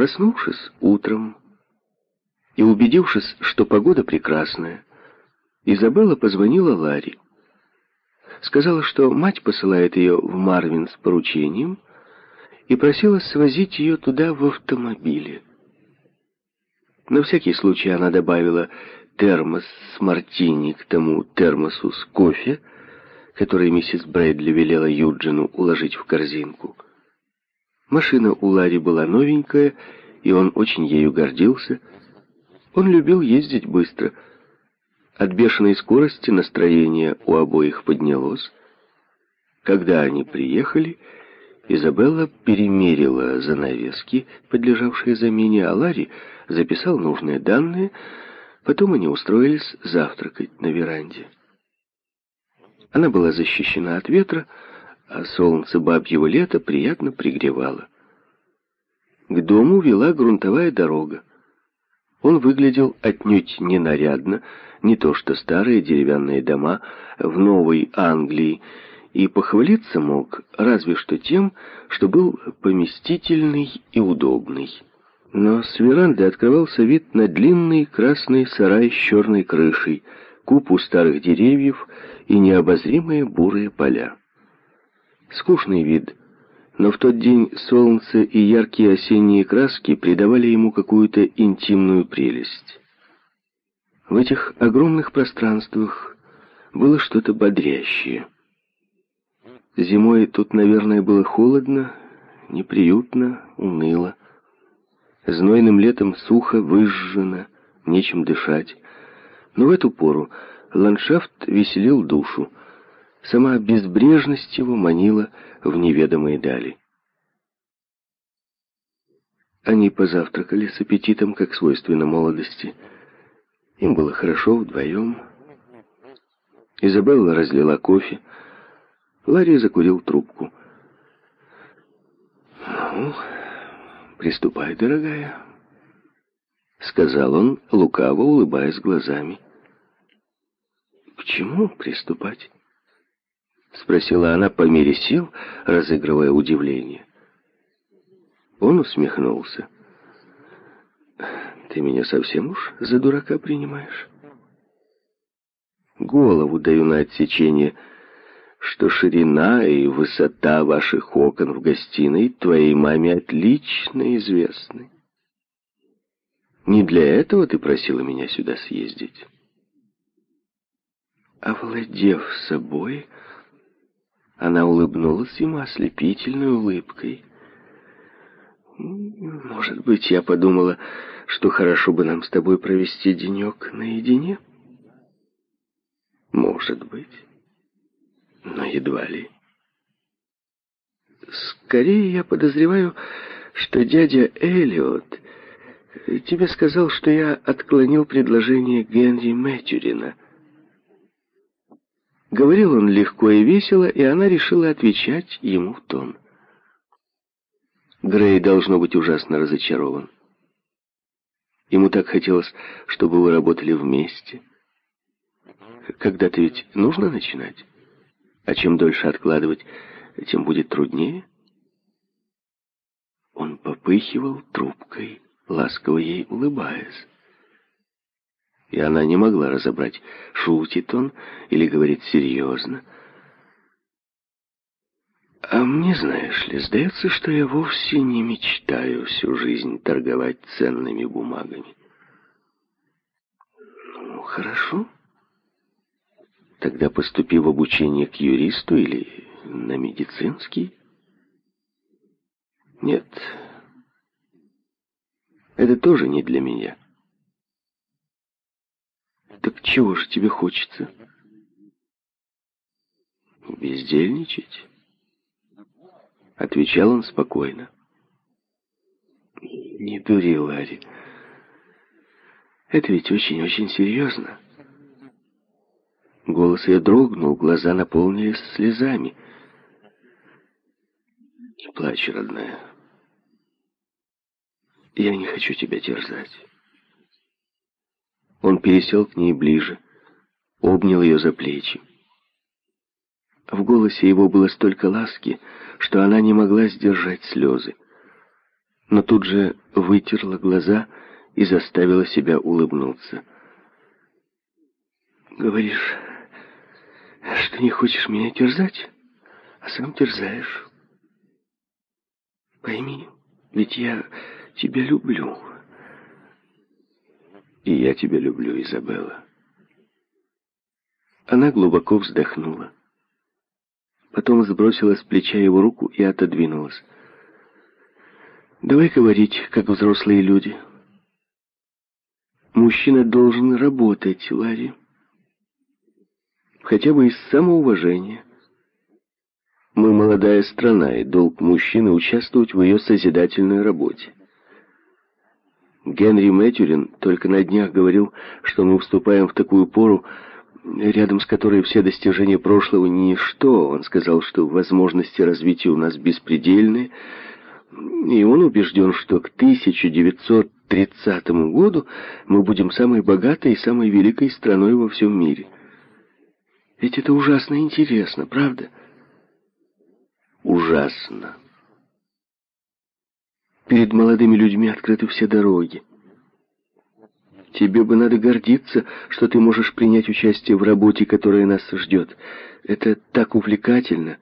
Проснувшись утром и убедившись, что погода прекрасная, Изабелла позвонила Ларе. Сказала, что мать посылает ее в Марвин с поручением и просила свозить ее туда в автомобиле. На всякий случай она добавила термос с мартини к тому термосу с кофе, который миссис Брэдли велела Юджину уложить в корзинку. Машина у Ларри была новенькая, и он очень ею гордился. Он любил ездить быстро. От бешеной скорости настроение у обоих поднялось. Когда они приехали, Изабелла перемерила занавески, подлежавшие замене, а Ларри записал нужные данные, потом они устроились завтракать на веранде. Она была защищена от ветра, а солнце бабьего лета приятно пригревало. К дому вела грунтовая дорога. Он выглядел отнюдь не нарядно, не то что старые деревянные дома в Новой Англии, и похвалиться мог разве что тем, что был поместительный и удобный. Но с веранды открывался вид на длинный красный сарай с черной крышей, купу старых деревьев и необозримые бурые поля. Скучный вид, но в тот день солнце и яркие осенние краски придавали ему какую-то интимную прелесть. В этих огромных пространствах было что-то бодрящее. Зимой тут, наверное, было холодно, неприютно, уныло. Знойным летом сухо, выжжено, нечем дышать. Но в эту пору ландшафт веселил душу. Сама безбрежность его манила в неведомые дали. Они позавтракали с аппетитом, как свойственно молодости. Им было хорошо вдвоем. Изабелла разлила кофе, Ларри закурил трубку. «Ну, приступай, дорогая», — сказал он, лукаво улыбаясь глазами. «К чему приступать?» — спросила она по мере сил, разыгрывая удивление. Он усмехнулся. «Ты меня совсем уж за дурака принимаешь?» «Голову даю на отсечение», — что ширина и высота ваших окон в гостиной твоей маме отлично известны. Не для этого ты просила меня сюда съездить. Овладев собой, она улыбнулась ему ослепительной улыбкой. «Может быть, я подумала, что хорошо бы нам с тобой провести денек наедине?» «Может быть» но едва ли. Скорее я подозреваю, что дядя Эллиот тебе сказал, что я отклонил предложение Генри Мэтьюрина. Говорил он легко и весело, и она решила отвечать ему в тон. Грей должно быть ужасно разочарован. Ему так хотелось, чтобы вы работали вместе. Когда-то ведь нужно начинать. А чем дольше откладывать, тем будет труднее. Он попыхивал трубкой, ласково ей улыбаясь. И она не могла разобрать, шутит он или говорит серьезно. А мне, знаешь ли, сдается, что я вовсе не мечтаю всю жизнь торговать ценными бумагами. Ну, хорошо. Тогда поступи в обучение к юристу или на медицинский. Нет, это тоже не для меня. Так чего же тебе хочется? Бездельничать? Отвечал он спокойно. Не дури, Ларри. Это ведь очень-очень серьезно. Голос ее дрогнул, глаза наполнились слезами. «Не плачь, родная. Я не хочу тебя терзать». Он пересел к ней ближе, обнял ее за плечи. В голосе его было столько ласки, что она не могла сдержать слезы. но тут же вытерла глаза и заставила себя улыбнуться. «Говоришь, что не хочешь меня терзать, а сам терзаешь. Пойми, ведь я тебя люблю. И я тебя люблю, Изабелла. Она глубоко вздохнула. Потом сбросила с плеча его руку и отодвинулась. «Давай говорить, как взрослые люди. Мужчина должен работать, Ларри. Хотя бы из самоуважения. Мы молодая страна, и долг мужчины участвовать в ее созидательной работе. Генри Мэтьюрин только на днях говорил, что мы вступаем в такую пору, рядом с которой все достижения прошлого ничто. Он сказал, что возможности развития у нас беспредельные, и он убежден, что к 1930 году мы будем самой богатой и самой великой страной во всем мире. Ведь это ужасно интересно, правда? Ужасно. Перед молодыми людьми открыты все дороги. Тебе бы надо гордиться, что ты можешь принять участие в работе, которая нас ждет. Это так увлекательно.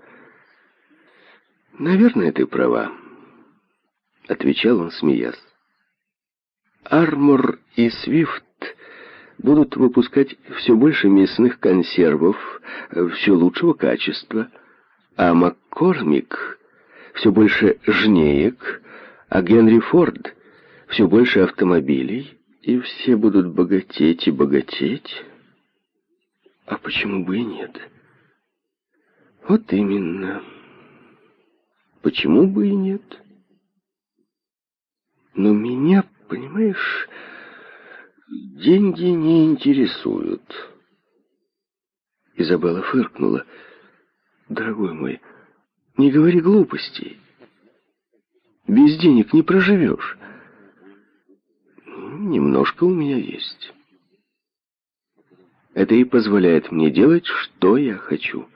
Наверное, ты права, — отвечал он, смеясь. Армор и Свифт будут выпускать все больше мясных консервов, все лучшего качества, а Маккормик все больше жнеек, а Генри Форд все больше автомобилей, и все будут богатеть и богатеть. А почему бы и нет? Вот именно. Почему бы и нет? Но меня, понимаешь, деньги не интересуют. Изабелла фыркнула. Дорогой мой, не говори глупостей. Без денег не проживешь немножко у меня есть. Это и позволяет мне делать, что я хочу.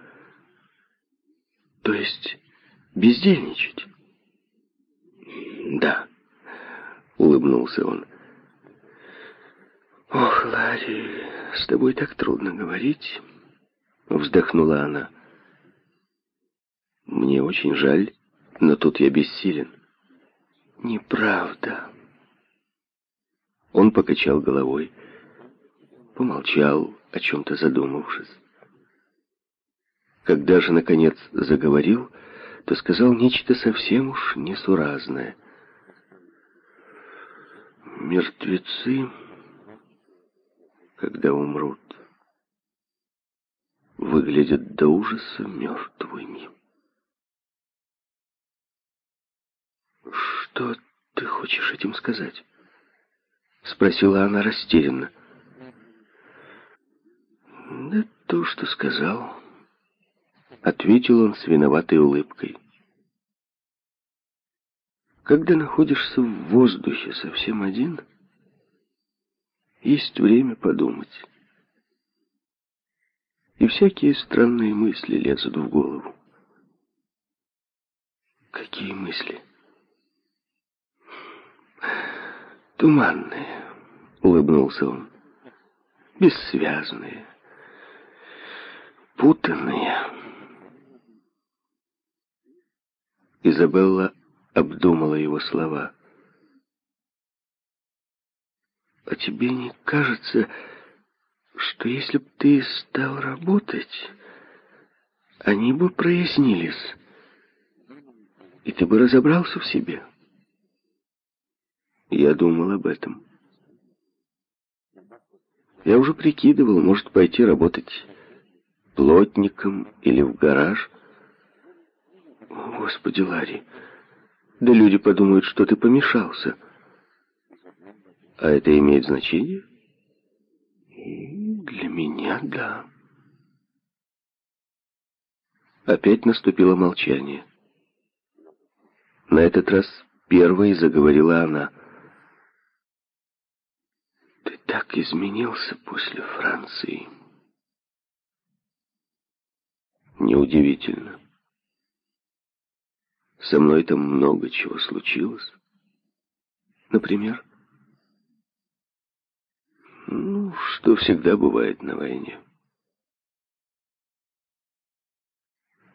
То есть бездельничать? Да, улыбнулся он. Ох, Ларри, с тобой так трудно говорить, вздохнула она. Мне очень жаль, но тут я бессилен. Неправда. Он покачал головой, помолчал, о чем-то задумавшись. Когда же, наконец, заговорил, то сказал нечто совсем уж несуразное. Мертвецы, когда умрут, выглядят до ужаса мертвыми. Что ты хочешь этим сказать? — спросила она растерянно. «Да то, что сказал», — ответил он с виноватой улыбкой. «Когда находишься в воздухе совсем один, есть время подумать. И всякие странные мысли лезут в голову. Какие мысли?» Туманные, улыбнулся он. Бессвязные, путанные. Изабелла обдумала его слова. «А тебе не кажется, что если б ты стал работать, они бы прояснились, и ты бы разобрался в себе?» Я думал об этом. Я уже прикидывал, может пойти работать плотником или в гараж. Господи, Ларри, да люди подумают, что ты помешался. А это имеет значение? Для меня, да. Опять наступило молчание. На этот раз первой заговорила она — так изменился после Франции. Неудивительно. Со мной там много чего случилось. например? Ну, что всегда бывает на войне.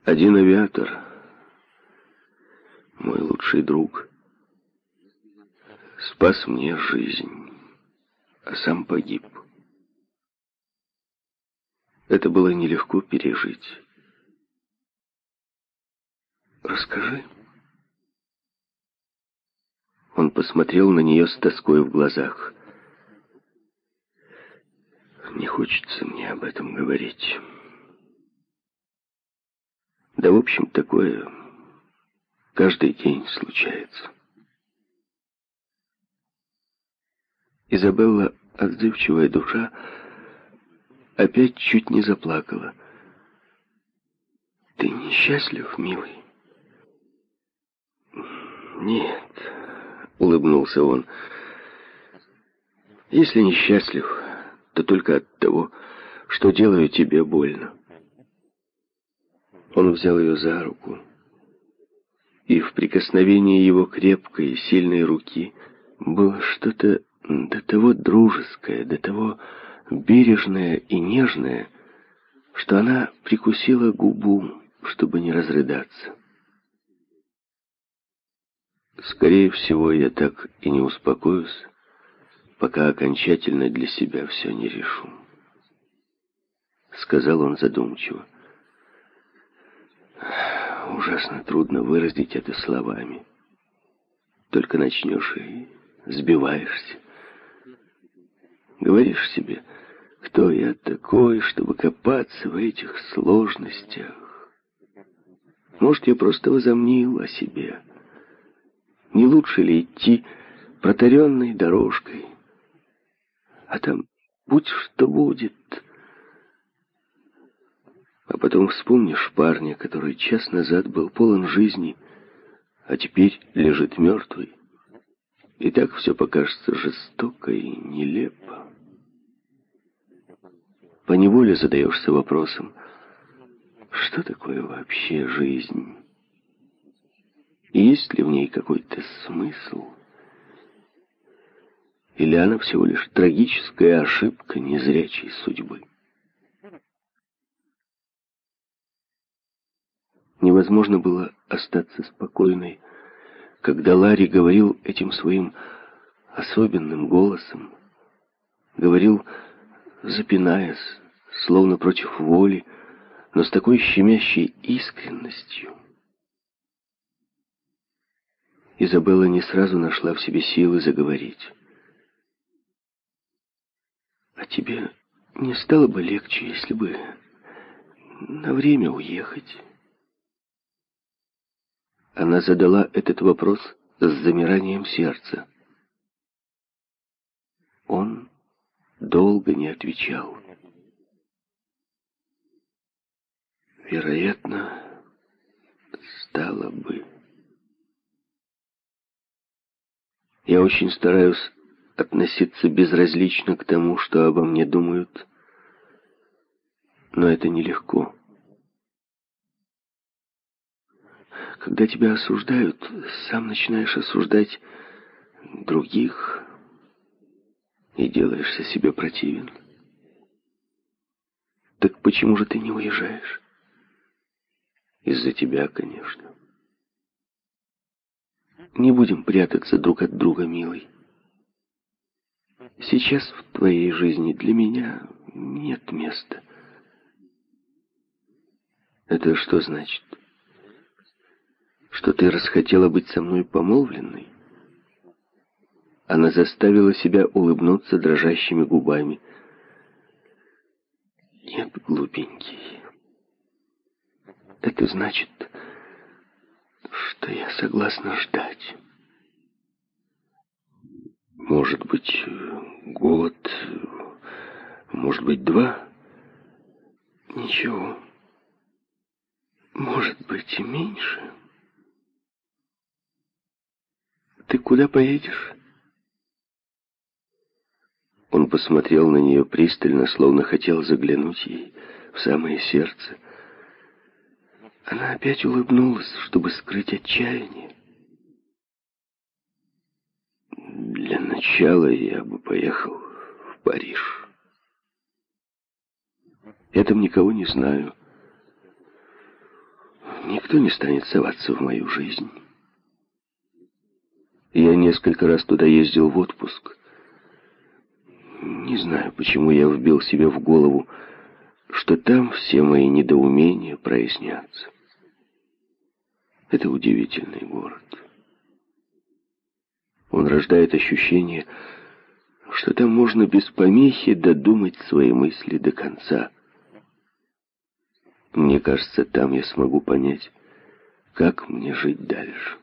Один авиатор, мой лучший друг, спас мне жизнь, а сам погиб. Это было нелегко пережить. Расскажи. Он посмотрел на нее с тоской в глазах. Не хочется мне об этом говорить. Да, в общем, такое каждый день случается. Изабелла, отзывчивая душа, опять чуть не заплакала. «Ты несчастлив, милый?» «Нет», — улыбнулся он. «Если несчастлив, то только от того, что делаю тебе больно». Он взял ее за руку, и в прикосновении его крепкой сильной руки было что-то до того дружеское, до того бережное и нежное, что она прикусила губу, чтобы не разрыдаться. Скорее всего, я так и не успокоюсь, пока окончательно для себя все не решу. Сказал он задумчиво. Ужасно трудно выразить это словами. Только начнешь и сбиваешься. Говоришь себе, кто я такой, чтобы копаться в этих сложностях. Может, я просто возомнил о себе. Не лучше ли идти протаренной дорожкой? А там будь что будет. А потом вспомнишь парня, который час назад был полон жизни, а теперь лежит мертвый. И так все покажется жестоко и нелепо. Поневоле задаешься вопросом, что такое вообще жизнь? Есть ли в ней какой-то смысл? Или она всего лишь трагическая ошибка незрячей судьбы? Невозможно было остаться спокойной, когда Ларри говорил этим своим особенным голосом, говорил, запинаясь, словно против воли, но с такой щемящей искренностью. Изабелла не сразу нашла в себе силы заговорить. «А тебе не стало бы легче, если бы на время уехать?» Она задала этот вопрос с замиранием сердца. Он долго не отвечал. Вероятно, стало бы. Я очень стараюсь относиться безразлично к тому, что обо мне думают, но это нелегко. Когда тебя осуждают, сам начинаешь осуждать других и делаешься себе противен. Так почему же ты не уезжаешь? Из-за тебя, конечно. Не будем прятаться друг от друга, милый. Сейчас в твоей жизни для меня нет места. Это что значит? что ты расхотела быть со мной помолвленной?» Она заставила себя улыбнуться дрожащими губами. «Нет, глупенький, это значит, что я согласна ждать. Может быть, год, может быть, два? Ничего, может быть и меньше». Ты куда поедешь?» Он посмотрел на нее пристально, словно хотел заглянуть ей в самое сердце. Она опять улыбнулась, чтобы скрыть отчаяние. начала я бы поехал в Париж. Я там никого не знаю. Никто не станет соваться в мою жизнь. Я несколько раз туда ездил в отпуск. Не знаю, почему я вбил себе в голову, что там все мои недоумения прояснятся. Это удивительный город. Он рождает ощущение, что там можно без помехи додумать свои мысли до конца. Мне кажется, там я смогу понять, как мне жить дальше.